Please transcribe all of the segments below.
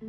こ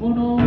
번호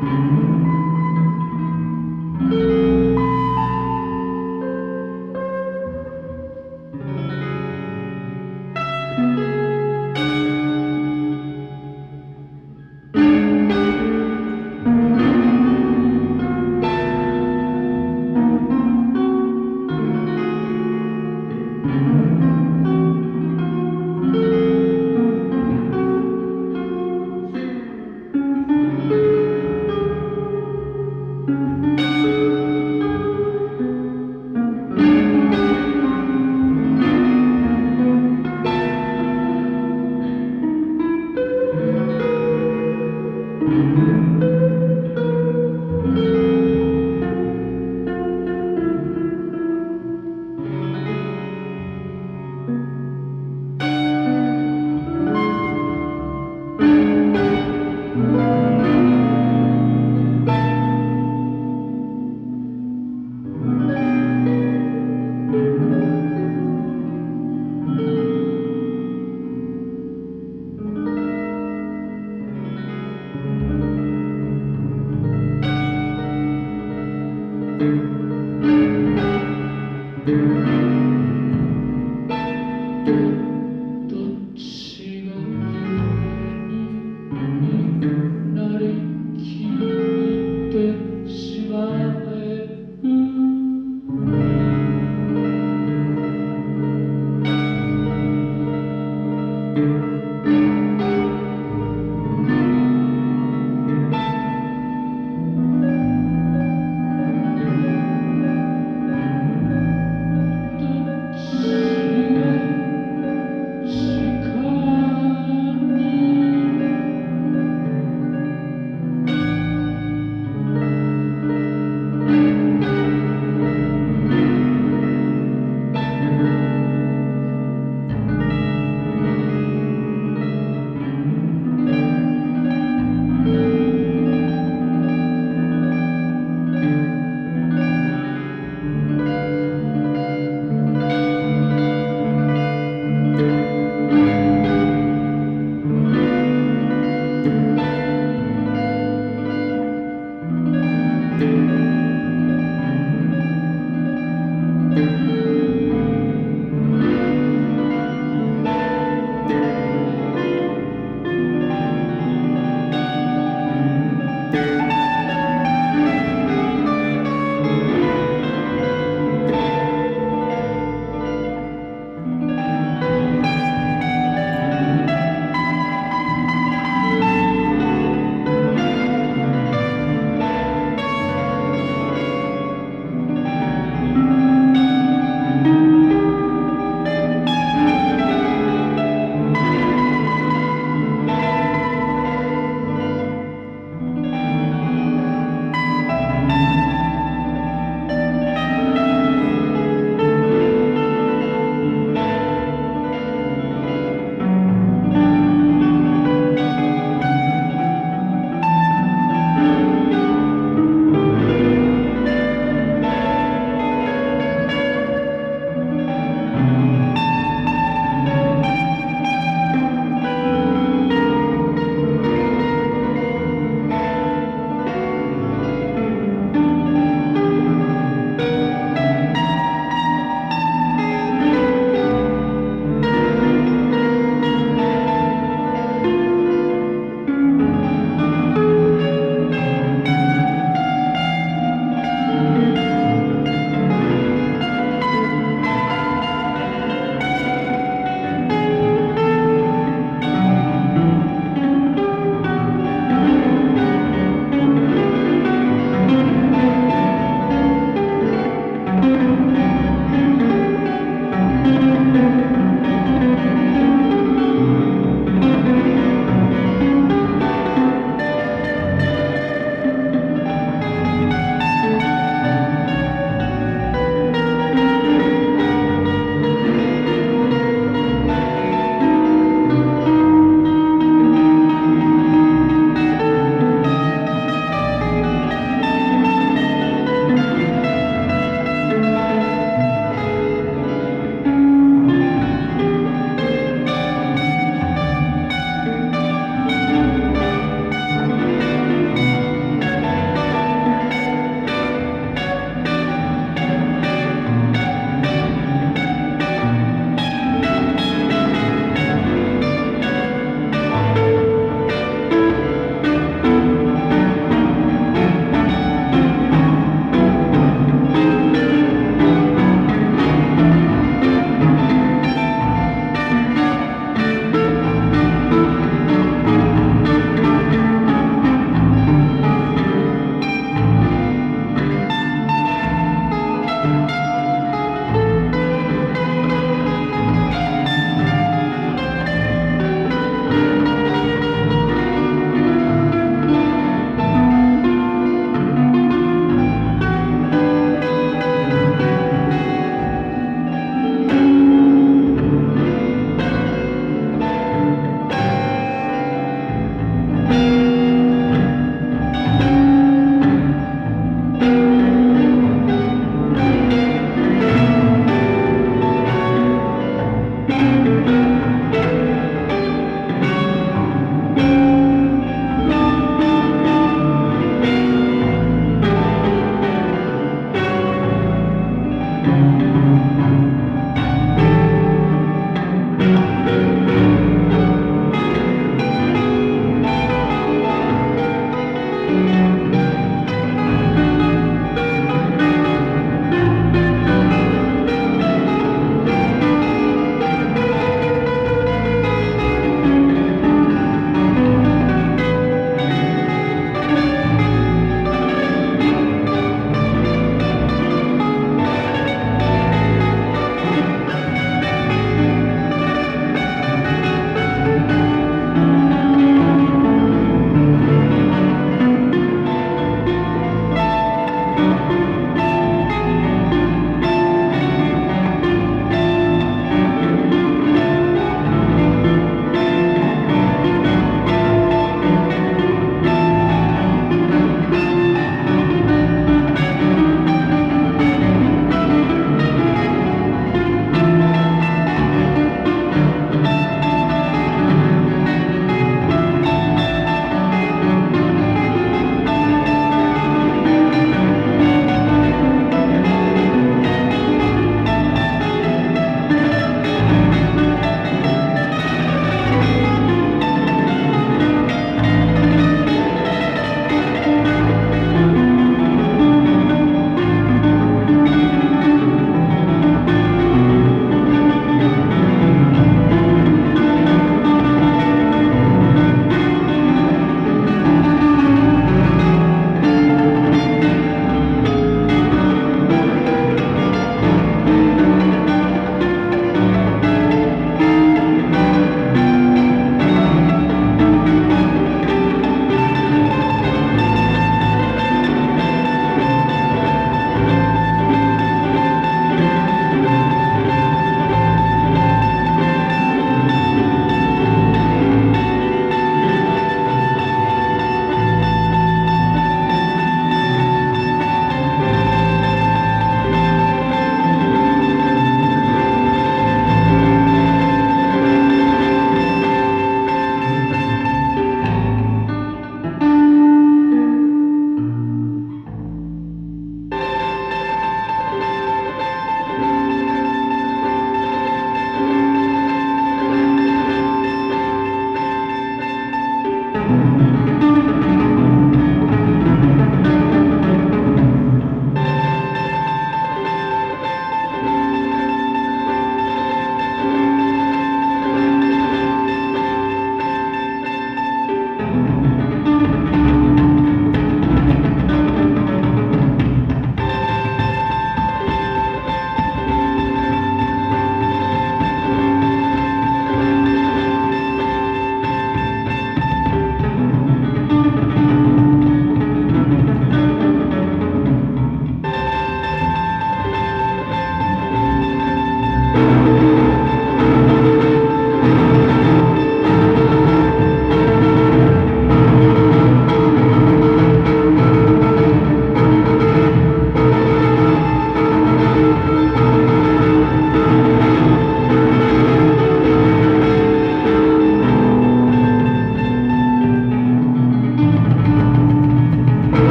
나를